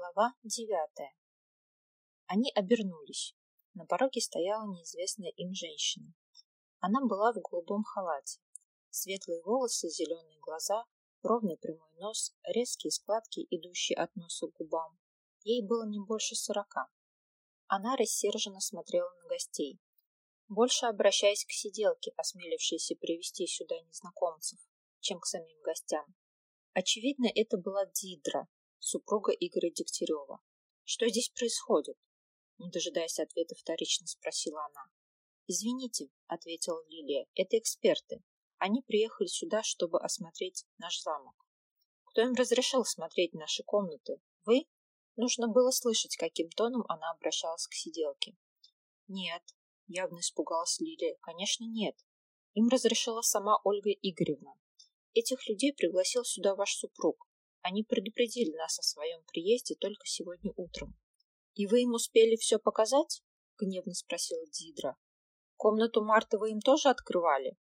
Глава девятая. Они обернулись. На пороге стояла неизвестная им женщина. Она была в голубом халате. Светлые волосы, зеленые глаза, ровный прямой нос, резкие складки, идущие от носа к губам. Ей было не больше сорока. Она рассерженно смотрела на гостей, больше обращаясь к сиделке, осмелившейся привести сюда незнакомцев, чем к самим гостям. Очевидно, это была Дидра, супруга Игоря Дегтярева. Что здесь происходит? Не дожидаясь ответа, вторично спросила она. Извините, ответила Лилия, это эксперты. Они приехали сюда, чтобы осмотреть наш замок. Кто им разрешил смотреть наши комнаты? Вы? Нужно было слышать, каким тоном она обращалась к сиделке. Нет, явно испугалась Лилия. Конечно, нет. Им разрешила сама Ольга Игоревна. Этих людей пригласил сюда ваш супруг. Они предупредили нас о своем приезде только сегодня утром. И вы им успели все показать? Гневно спросила Дидра. Комнату Марты вы им тоже открывали?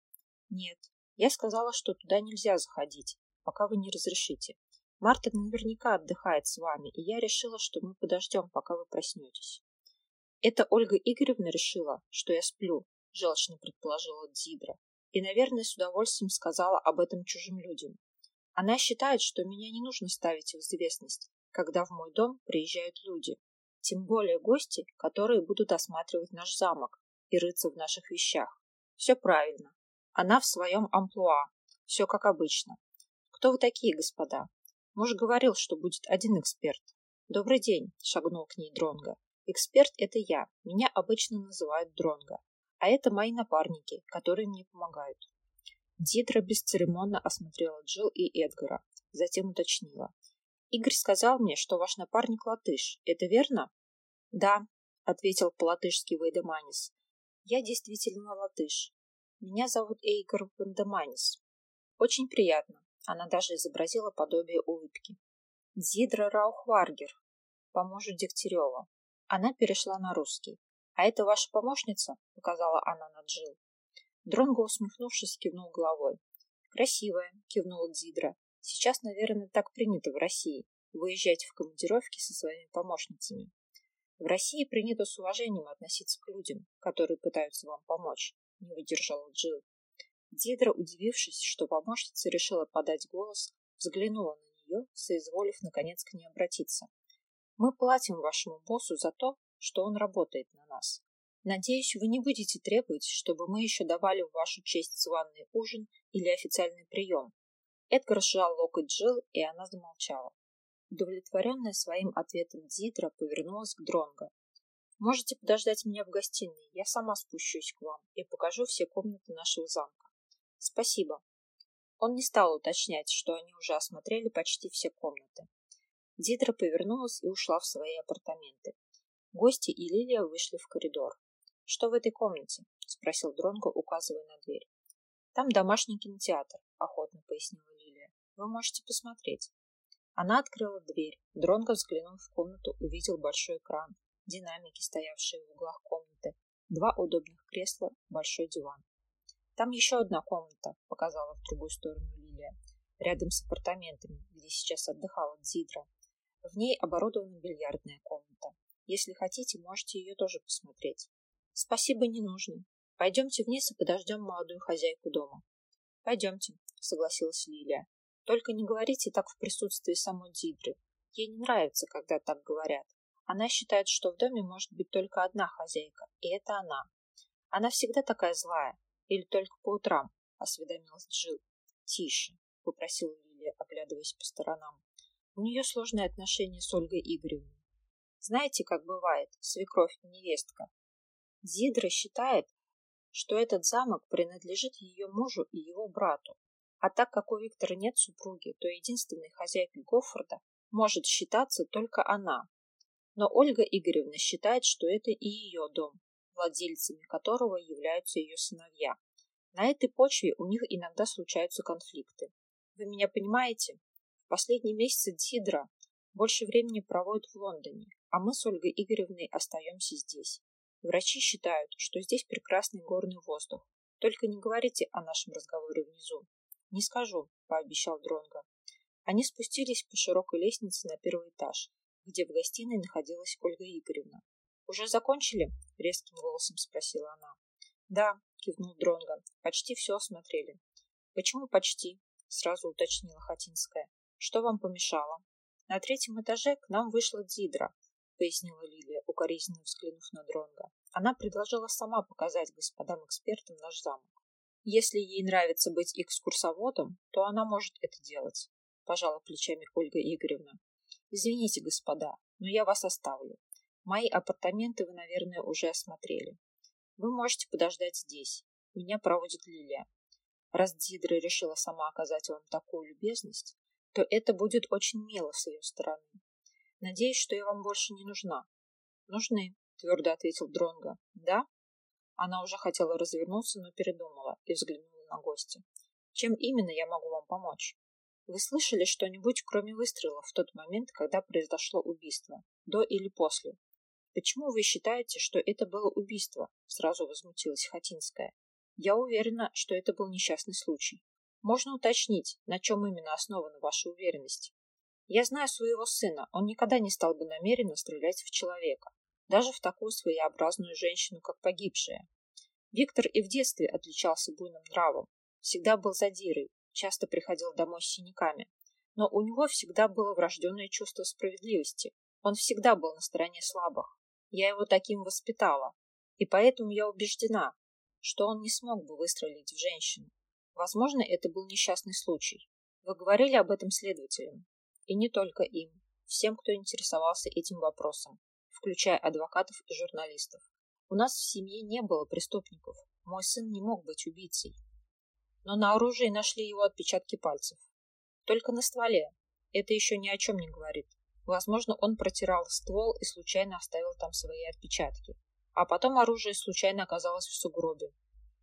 Нет. Я сказала, что туда нельзя заходить, пока вы не разрешите. Марта наверняка отдыхает с вами, и я решила, что мы подождем, пока вы проснетесь. Это Ольга Игоревна решила, что я сплю, желчно предположила Дидра, и, наверное, с удовольствием сказала об этом чужим людям. Она считает, что меня не нужно ставить в известность, когда в мой дом приезжают люди, тем более гости, которые будут осматривать наш замок и рыться в наших вещах. Все правильно. Она в своем амплуа. Все как обычно. Кто вы такие, господа? Муж говорил, что будет один эксперт. Добрый день, шагнул к ней Дронга. Эксперт это я. Меня обычно называют Дронга. А это мои напарники, которые мне помогают. Дидра бесцеремонно осмотрела Джилл и Эдгара, затем уточнила. «Игорь сказал мне, что ваш напарник латыш. Это верно?» «Да», — ответил по-латышски Вейдеманис. «Я действительно латыш. Меня зовут Эйгор Вандеманис. Очень приятно». Она даже изобразила подобие улыбки. «Дидра Раухваргер, поможет Дегтярева». Она перешла на русский. «А это ваша помощница?» — показала она на Джилл. Дронго, усмехнувшись, кивнул головой. «Красивая», — кивнула Дзидра. «Сейчас, наверное, так принято в России — выезжать в командировки со своими помощницами. В России принято с уважением относиться к людям, которые пытаются вам помочь», — не выдержала Джилл. Дидра, удивившись, что помощница решила подать голос, взглянула на нее, соизволив, наконец, к ней обратиться. «Мы платим вашему боссу за то, что он работает на нас. Надеюсь, вы не будете требовать, чтобы мы еще давали в вашу честь званый ужин или официальный прием. Эдгар сжал локоть Джилл, и она замолчала. Удовлетворенная своим ответом Дидра повернулась к Дронго. «Можете подождать меня в гостиной, я сама спущусь к вам и покажу все комнаты нашего замка. Спасибо». Он не стал уточнять, что они уже осмотрели почти все комнаты. Дидра повернулась и ушла в свои апартаменты. Гости и Лилия вышли в коридор. «Что в этой комнате?» — спросил Дронго, указывая на дверь. «Там домашний кинотеатр», — охотно пояснила Лилия. «Вы можете посмотреть». Она открыла дверь. Дронго, взглянув в комнату, увидел большой экран, динамики, стоявшие в углах комнаты, два удобных кресла, большой диван. «Там еще одна комната», — показала в другую сторону Лилия, рядом с апартаментами, где сейчас отдыхала Дзидра. В ней оборудована бильярдная комната. Если хотите, можете ее тоже посмотреть. Спасибо, не нужно. Пойдемте вниз и подождем молодую хозяйку дома. Пойдемте, согласилась Лилия. Только не говорите так в присутствии самой Дидры. Ей не нравится, когда так говорят. Она считает, что в доме может быть только одна хозяйка, и это она. Она всегда такая злая. Или только по утрам, осведомилась Джил. Тише, попросила Лилия, оглядываясь по сторонам. У нее сложные отношения с Ольгой Игоревной. Знаете, как бывает, свекровь и невестка. Зидра считает, что этот замок принадлежит ее мужу и его брату. А так как у Виктора нет супруги, то единственной хозяйкой Гоффорда может считаться только она. Но Ольга Игоревна считает, что это и ее дом, владельцами которого являются ее сыновья. На этой почве у них иногда случаются конфликты. Вы меня понимаете? В последние месяцы Дидра больше времени проводит в Лондоне, а мы с Ольгой Игоревной остаемся здесь. Врачи считают, что здесь прекрасный горный воздух. Только не говорите о нашем разговоре внизу. Не скажу, пообещал Дронго. Они спустились по широкой лестнице на первый этаж, где в гостиной находилась Ольга Игоревна. «Уже закончили?» — резким голосом спросила она. «Да», — кивнул Дронго, — «почти все осмотрели». «Почему почти?» — сразу уточнила Хатинская. «Что вам помешало?» «На третьем этаже к нам вышла Дидра», — пояснила Лилия, укоризненно взглянув на Дронго. «Она предложила сама показать господам экспертам наш замок. Если ей нравится быть экскурсоводом, то она может это делать», — пожала плечами Ольга Игоревна. «Извините, господа, но я вас оставлю. Мои апартаменты вы, наверное, уже осмотрели. Вы можете подождать здесь. Меня проводит Лилия. Раз Дидра решила сама оказать вам такую любезность, то это будет очень мило с ее стороны. Надеюсь, что я вам больше не нужна. Нужны, твердо ответил Дронго. Да? Она уже хотела развернуться, но передумала и взглянула на гостя. Чем именно я могу вам помочь? Вы слышали что-нибудь, кроме выстрела, в тот момент, когда произошло убийство? До или после? Почему вы считаете, что это было убийство? Сразу возмутилась Хатинская. Я уверена, что это был несчастный случай. Можно уточнить, на чем именно основана ваша уверенность? Я знаю своего сына, он никогда не стал бы намеренно стрелять в человека, даже в такую своеобразную женщину, как погибшая. Виктор и в детстве отличался буйным нравом, всегда был задирой, часто приходил домой с синяками, но у него всегда было врожденное чувство справедливости. Он всегда был на стороне слабых. Я его таким воспитала, и поэтому я убеждена, что он не смог бы выстрелить в женщину. Возможно, это был несчастный случай. Вы говорили об этом следователям. И не только им, всем, кто интересовался этим вопросом, включая адвокатов и журналистов. У нас в семье не было преступников. Мой сын не мог быть убийцей. Но на оружии нашли его отпечатки пальцев. Только на стволе. Это еще ни о чем не говорит. Возможно, он протирал ствол и случайно оставил там свои отпечатки. А потом оружие случайно оказалось в сугробе.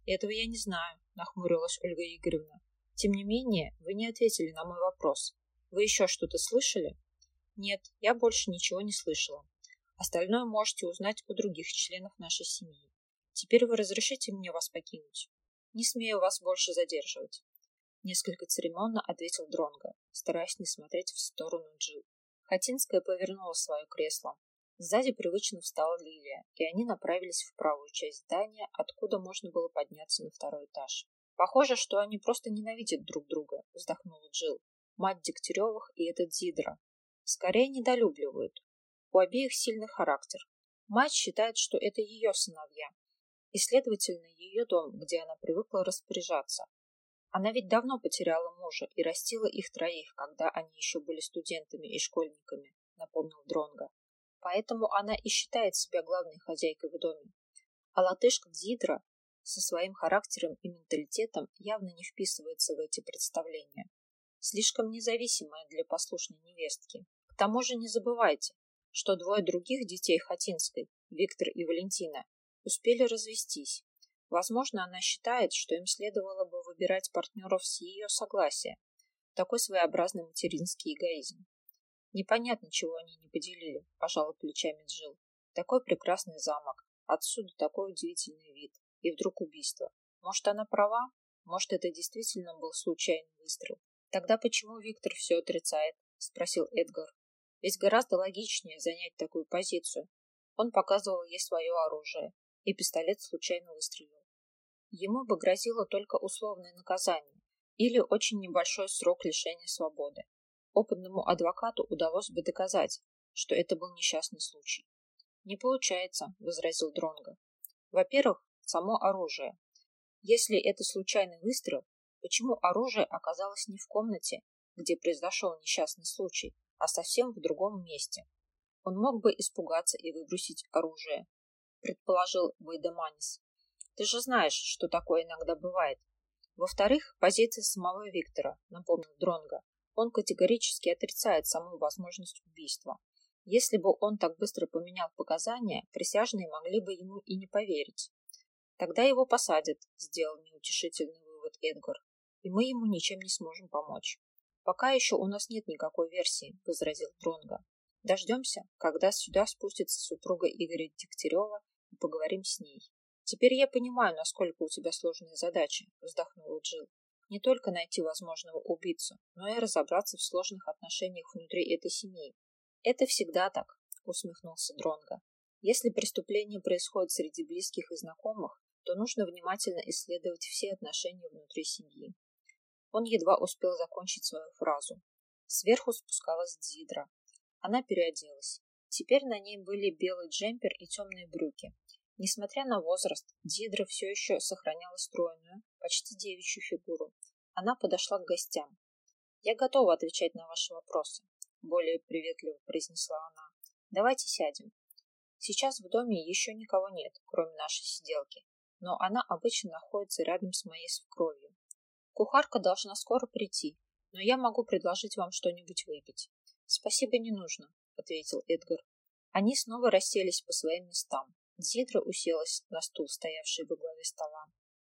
Этого я не знаю, нахмурилась Ольга Игоревна. Тем не менее, вы не ответили на мой вопрос. Вы еще что-то слышали? Нет, я больше ничего не слышала. Остальное можете узнать у других членов нашей семьи. Теперь вы разрешите мне вас покинуть? Не смею вас больше задерживать. Несколько церемонно ответил Дронго, стараясь не смотреть в сторону Джил. Хатинская повернула свое кресло. Сзади привычно встала Лилия, и они направились в правую часть здания, откуда можно было подняться на второй этаж. Похоже, что они просто ненавидят друг друга, вздохнула Джил. Мать Дегтяревых и этот Зидра. Скорее недолюбливают. У обеих сильный характер. Мать считает, что это ее сыновья, и, следовательно, ее дом, где она привыкла распоряжаться. Она ведь давно потеряла мужа и растила их троих, когда они еще были студентами и школьниками, напомнил Дронга. Поэтому она и считает себя главной хозяйкой в доме. А латышка Дзидра со своим характером и менталитетом явно не вписывается в эти представления. Слишком независимая для послушной невестки. К тому же не забывайте, что двое других детей Хатинской, Виктор и Валентина, успели развестись Возможно, она считает, что им следовало бы выбирать партнеров с ее согласия. Такой своеобразный материнский эгоизм. Непонятно, чего они не поделили, пожала плечами Джил. Такой прекрасный замок, отсюда такой удивительный вид. И вдруг убийство. Может, она права? Может, это действительно был случайный выстрел? Тогда почему Виктор все отрицает? Спросил Эдгар. Ведь гораздо логичнее занять такую позицию. Он показывал ей свое оружие, и пистолет случайно выстрелил. Ему бы грозило только условное наказание или очень небольшой срок лишения свободы. Опытному адвокату удалось бы доказать, что это был несчастный случай. «Не получается», — возразил Дронго. «Во-первых, само оружие. Если это случайный выстрел, почему оружие оказалось не в комнате, где произошел несчастный случай, а совсем в другом месте? Он мог бы испугаться и выбросить оружие, предположил Вайдеманис. Ты же знаешь, что такое иногда бывает. Во-вторых, позиция самого Виктора, напомнил Дронга. Он категорически отрицает саму возможность убийства. Если бы он так быстро поменял показания, присяжные могли бы ему и не поверить. Тогда его посадят, сделал неутешительный вывод Эдгар, и мы ему ничем не сможем помочь. Пока еще у нас нет никакой версии, возразил Дронга. Дождемся, когда сюда спустится супруга Игоря Дегтярева и поговорим с ней. Теперь я понимаю, насколько у тебя сложная задача, вздохнула Джилл. Не только найти возможного убийцу, но и разобраться в сложных отношениях внутри этой семьи. Это всегда так, усмехнулся Дронга. Если преступление происходит среди близких и знакомых, то нужно внимательно исследовать все отношения внутри семьи. Он едва успел закончить свою фразу. Сверху спускалась Дзидра. Она переоделась. Теперь на ней были белый джемпер и темные брюки. Несмотря на возраст, Дидра все еще сохраняла стройную, почти девичью фигуру. Она подошла к гостям. «Я готова отвечать на ваши вопросы», — более приветливо произнесла она. «Давайте сядем. Сейчас в доме еще никого нет, кроме нашей сиделки, но она обычно находится рядом с моей свекровью. Кухарка должна скоро прийти, но я могу предложить вам что-нибудь выпить. Спасибо, не нужно, ответил Эдгар. Они снова расселись по своим местам. Зидра уселась на стул, стоявший во главе стола.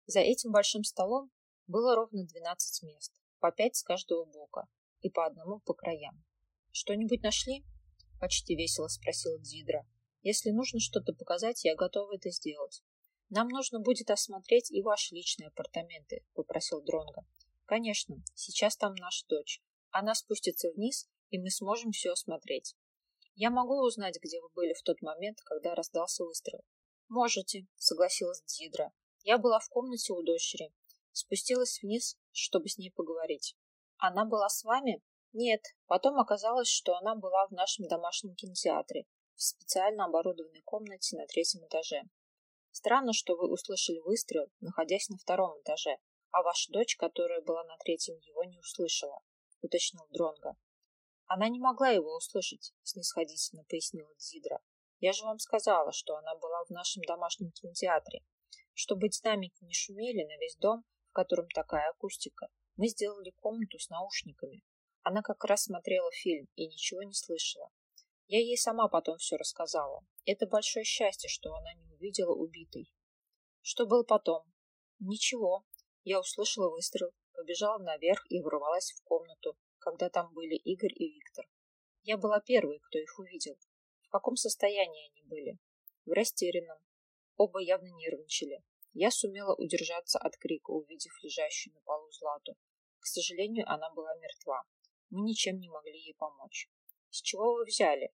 За этим большим столом было ровно двенадцать мест, по пять с каждого бока и по одному по краям. «Что-нибудь нашли?» — почти весело спросила Дзидра. «Если нужно что-то показать, я готова это сделать». «Нам нужно будет осмотреть и ваши личные апартаменты», — попросил Дронго. «Конечно, сейчас там наша дочь. Она спустится вниз, и мы сможем все осмотреть. Я могу узнать, где вы были в тот момент, когда раздался выстрел?» «Можете», — согласилась Дзидра. «Я была в комнате у дочери. Спустилась вниз, чтобы с ней поговорить. Она была с вами? Нет. Потом оказалось, что она была в нашем домашнем кинотеатре, в специально оборудованной комнате на третьем этаже. Странно, что вы услышали выстрел, находясь на втором этаже, а ваша дочь, которая была на третьем, его не услышала, уточнил Дронга. Она не могла его услышать, снисходительно пояснила Дзидра. Я же вам сказала, что она была в нашем домашнем кинотеатре. Чтобы динамики не шумели на весь дом, в котором такая акустика, мы сделали комнату с наушниками. Она как раз смотрела фильм и ничего не слышала. Я ей сама потом все рассказала. Это большое счастье, что она не увидела убитой. Что было потом? Ничего. Я услышала выстрел, побежала наверх и ворвалась в комнату, когда там были Игорь и Виктор. Я была первой, кто их увидел. В каком состоянии они были? В растерянном. Оба явно нервничали. Я сумела удержаться от крика, увидев лежащую на полу Злату. К сожалению, она была мертва. Мы ничем не могли ей помочь. С чего вы взяли?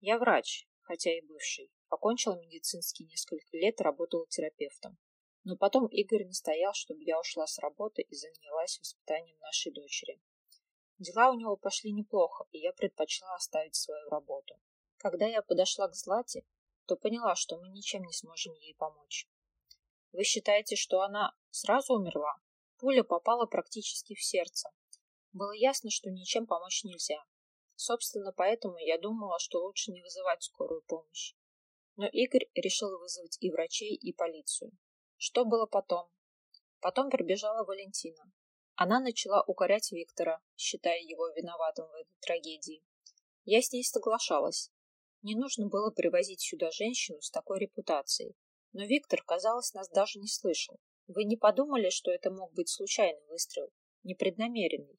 Я врач, хотя и бывший. Окончила медицинский несколько лет, работала терапевтом. Но потом Игорь настоял, чтобы я ушла с работы и занялась воспитанием нашей дочери. Дела у него пошли неплохо, и я предпочла оставить свою работу. Когда я подошла к Злате, то поняла, что мы ничем не сможем ей помочь. Вы считаете, что она сразу умерла? Пуля попала практически в сердце. Было ясно, что ничем помочь нельзя. Собственно, поэтому я думала, что лучше не вызывать скорую помощь. Но Игорь решил вызвать и врачей, и полицию. Что было потом? Потом прибежала Валентина. Она начала укорять Виктора, считая его виноватым в этой трагедии. Я с ней соглашалась. Не нужно было привозить сюда женщину с такой репутацией, но Виктор, казалось, нас даже не слышал. Вы не подумали, что это мог быть случайный выстрел, непреднамеренный?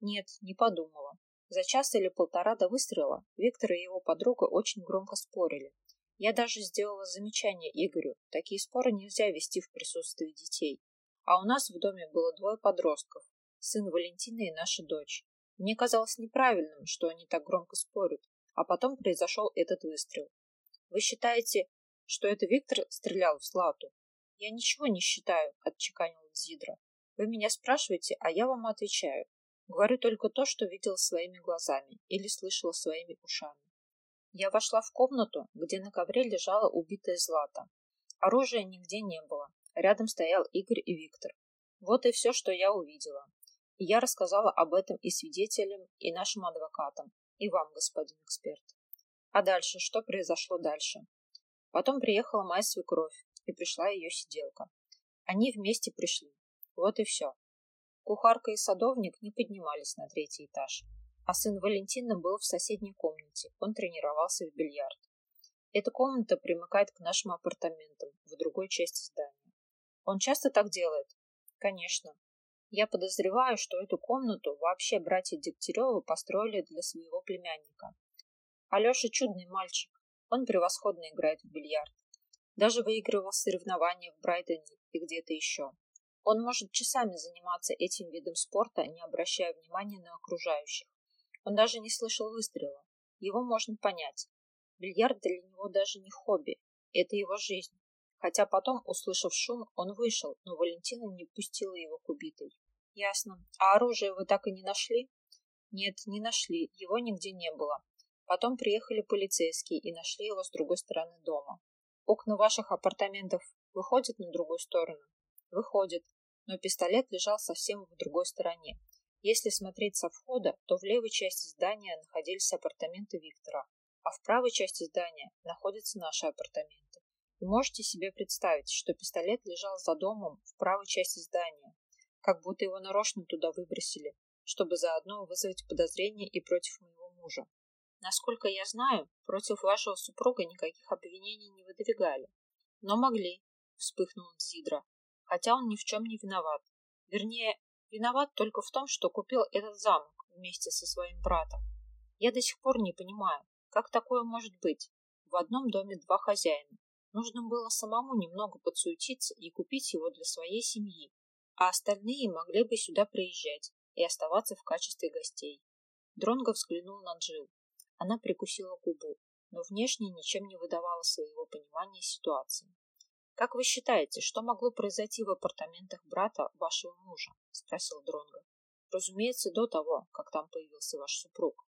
Нет, не подумала. За час или полтора до выстрела Виктор и его подруга очень громко спорили. Я даже сделала замечание Игорю. Такие споры нельзя вести в присутствии детей. А у нас в доме было двое подростков. Сын Валентины и наша дочь. Мне казалось неправильным, что они так громко спорят. А потом произошел этот выстрел. Вы считаете, что это Виктор стрелял в Злату. Я ничего не считаю, отчеканила Зидра. Вы меня спрашиваете, а я вам отвечаю. Говорю только то, что видела своими глазами или слышала своими ушами. Я вошла в комнату, где на ковре лежала убитая Злата. Оружия нигде не было. Рядом стоял Игорь и Виктор. Вот и все, что я увидела. И я рассказала об этом и свидетелям, и нашим адвокатам, и вам, господин эксперт. А дальше, что произошло дальше? Потом приехала моя свекровь, и пришла ее сиделка. Они вместе пришли. Вот и все. Кухарка и садовник не поднимались на третий этаж, а сын Валентина был в соседней комнате. Он тренировался в бильярд. Эта комната примыкает к нашим апартаментам в другой части здания. Он часто так делает? Конечно. Я подозреваю, что эту комнату вообще братья Дегтяревы построили для своего племянника. Алеша чудный мальчик. Он превосходно играет в бильярд. Даже выигрывал соревнования в Брайтоне и где-то еще. Он может часами заниматься этим видом спорта, не обращая внимания на окружающих. Он даже не слышал выстрела. Его можно понять. Бильярд для него даже не хобби, это его жизнь. Хотя потом, услышав шум, он вышел, но Валентина не пустила его к убитой. Ясно. А оружие вы так и не нашли? Нет, не нашли, его нигде не было. Потом приехали полицейские и нашли его с другой стороны дома. Окна ваших апартаментов выходят на другую сторону? Выходят, но пистолет лежал совсем в другой стороне. Если смотреть со входа, то в левой части здания находились апартаменты Виктора, а в правой части здания находятся наши апартаменты. Вы можете себе представить, что пистолет лежал за домом в правой части здания, как будто его нарочно туда выбросили, чтобы заодно вызвать подозрения и против моего мужа. Насколько я знаю, против вашего супруга никаких обвинений не выдвигали. Но могли, вспыхнул Дзидра, хотя он ни в чем не виноват. Вернее, виноват только в том, что купил этот замок вместе со своим братом. Я до сих пор не понимаю, как такое может быть. В одном доме два хозяина. Нужно было самому немного подсуетиться и купить его для своей семьи, а остальные могли бы сюда приезжать и оставаться в качестве гостей. Дронго взглянул на Джил. Она прикусила губу, но внешне ничем не выдавала своего понимания ситуации. «Как вы считаете, что могло произойти в апартаментах брата вашего мужа?» – спросил Дронго. «Разумеется, до того, как там появился ваш супруг».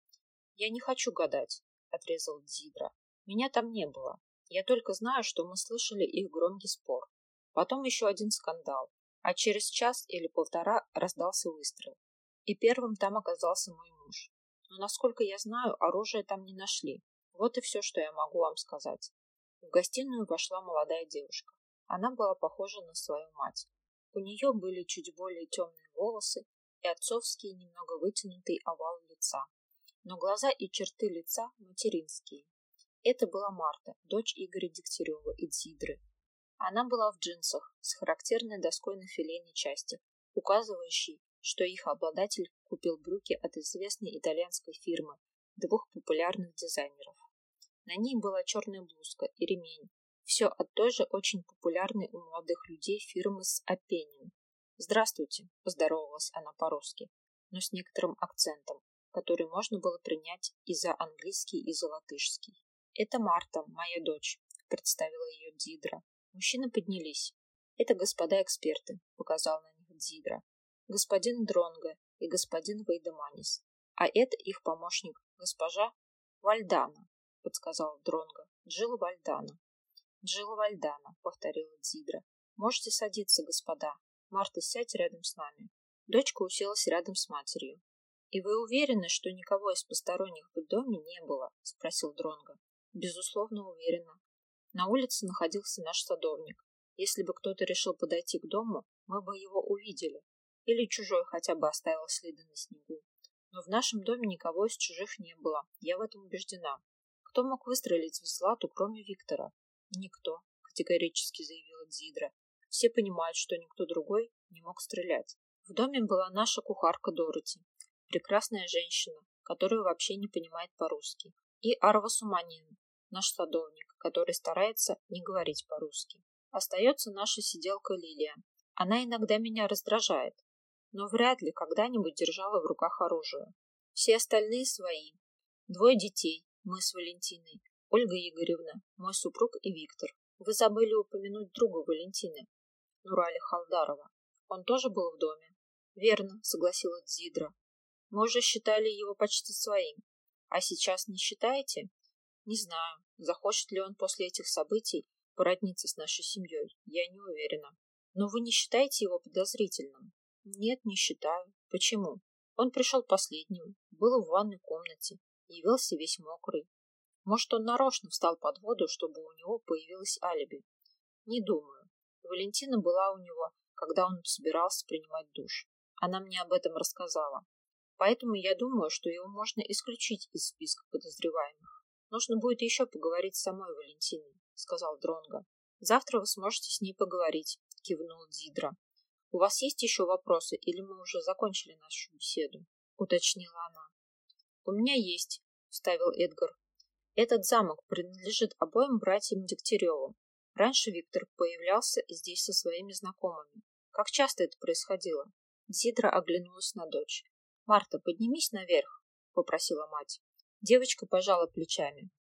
«Я не хочу гадать», – отрезал Дзидра. «Меня там не было. Я только знаю, что мы слышали их громкий спор. Потом еще один скандал, а через час или полтора раздался выстрел. И первым там оказался мой муж. Но, насколько я знаю, оружие там не нашли. Вот и все, что я могу вам сказать. В гостиную вошла молодая девушка. Она была похожа на свою мать. У нее были чуть более темные волосы и отцовский немного вытянутый овал лица. Но глаза и черты лица материнские. Это была Марта, дочь Игоря Дегтярева и Дзидры, она была в джинсах с характерной доской на филейной части, указывающей, что их обладатель купил брюки от известной итальянской фирмы двух популярных дизайнеров. На ней была черная блузка и ремень. Все от той же очень популярной у молодых людей фирмы с Апенин. «Здравствуйте», – поздоровалась она по-русски, но с некоторым акцентом, который можно было принять и за английский, и за латышский. «Это Марта, моя дочь», – представила ее Дидра, Мужчины поднялись. Это господа эксперты, показал на них Дзидра. Господин Дронго и господин Вейдеманис. А это их помощник, госпожа Вальдана, подсказал Дронго. Джилла Вальдана. Джилла Вальдана, повторила Дзидра. Можете садиться, господа. Марта, сядь рядом с нами. Дочка уселась рядом с матерью. «И вы уверены, что никого из посторонних в доме не было?» – спросил Дронго. «Безусловно, уверена. На улице находился наш садовник. Если бы кто-то решил подойти к дому, мы бы его увидели. Или чужой хотя бы оставил следы на снегу. Но в нашем доме никого из чужих не было. Я в этом убеждена. Кто мог выстрелить в Злату, кроме Виктора? Никто, категорически заявила Дзидра. Все понимают, что никто другой не мог стрелять. В доме была наша кухарка Дороти, прекрасная женщина, которая вообще не понимает по-русски, и Арва Суманин, наш садовник, который старается не говорить по-русски. Остается наша сиделка Лилия. Она иногда меня раздражает, но вряд ли когда-нибудь держала в руках оружие. Все остальные свои. Двое детей, мы с Валентиной, Ольга Игоревна, мой супруг и Виктор. Вы забыли упомянуть друга Валентины, Нурали Халдарова. Он тоже был в доме. Верно, согласилась Зидра. Мы уже считали его почти своим. А сейчас не считаете? Не знаю, захочет ли он после этих событий породниться с нашей семьей, я не уверена. Но вы не считаете его подозрительным? Нет, не считаю. Почему? Он пришел последним, был в ванной комнате, явился весь мокрый. Может, он нарочно встал под воду, чтобы у него появилось алиби? Не думаю. Валентина была у него, когда он собирался принимать душ. Она мне об этом рассказала. Поэтому я думаю, что его можно исключить из списка подозреваемых. Нужно будет еще поговорить с самой Валентиной, сказал Дронго. Завтра вы сможете с ней поговорить, кивнул Дидра. У вас есть еще вопросы, или мы уже закончили нашу беседу? уточнила она. У меня есть, вставил Эдгар. Этот замок принадлежит обоим братьям Дегтяревым. Раньше Виктор появлялся здесь со своими знакомыми. Как часто это происходило? Дидра оглянулась на дочь. «Марта, поднимись наверх», — попросила мать. Девочка пожала плечами.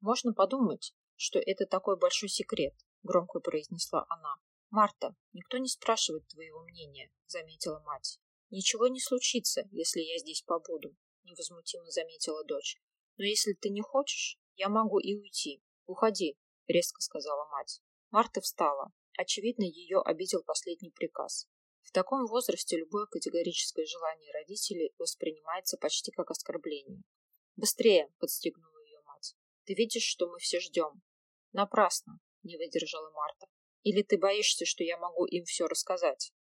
Можно подумать, что это такой большой секрет, громко произнесла она. Марта, никто не спрашивает твоего мнения, заметила мать. Ничего не случится, если я здесь побуду, невозмутимо заметила дочь. Но если ты не хочешь, я могу и уйти. Уходи, резко сказала мать. Марта встала. Очевидно, ее обидел последний приказ. В таком возрасте любое категорическое желание родителей воспринимается почти как оскорбление. «Быстрее!» — подстегнула ее мать. «Ты видишь, что мы все ждем?» «Напрасно!» — не выдержала Марта. «Или ты боишься, что я могу им все рассказать?»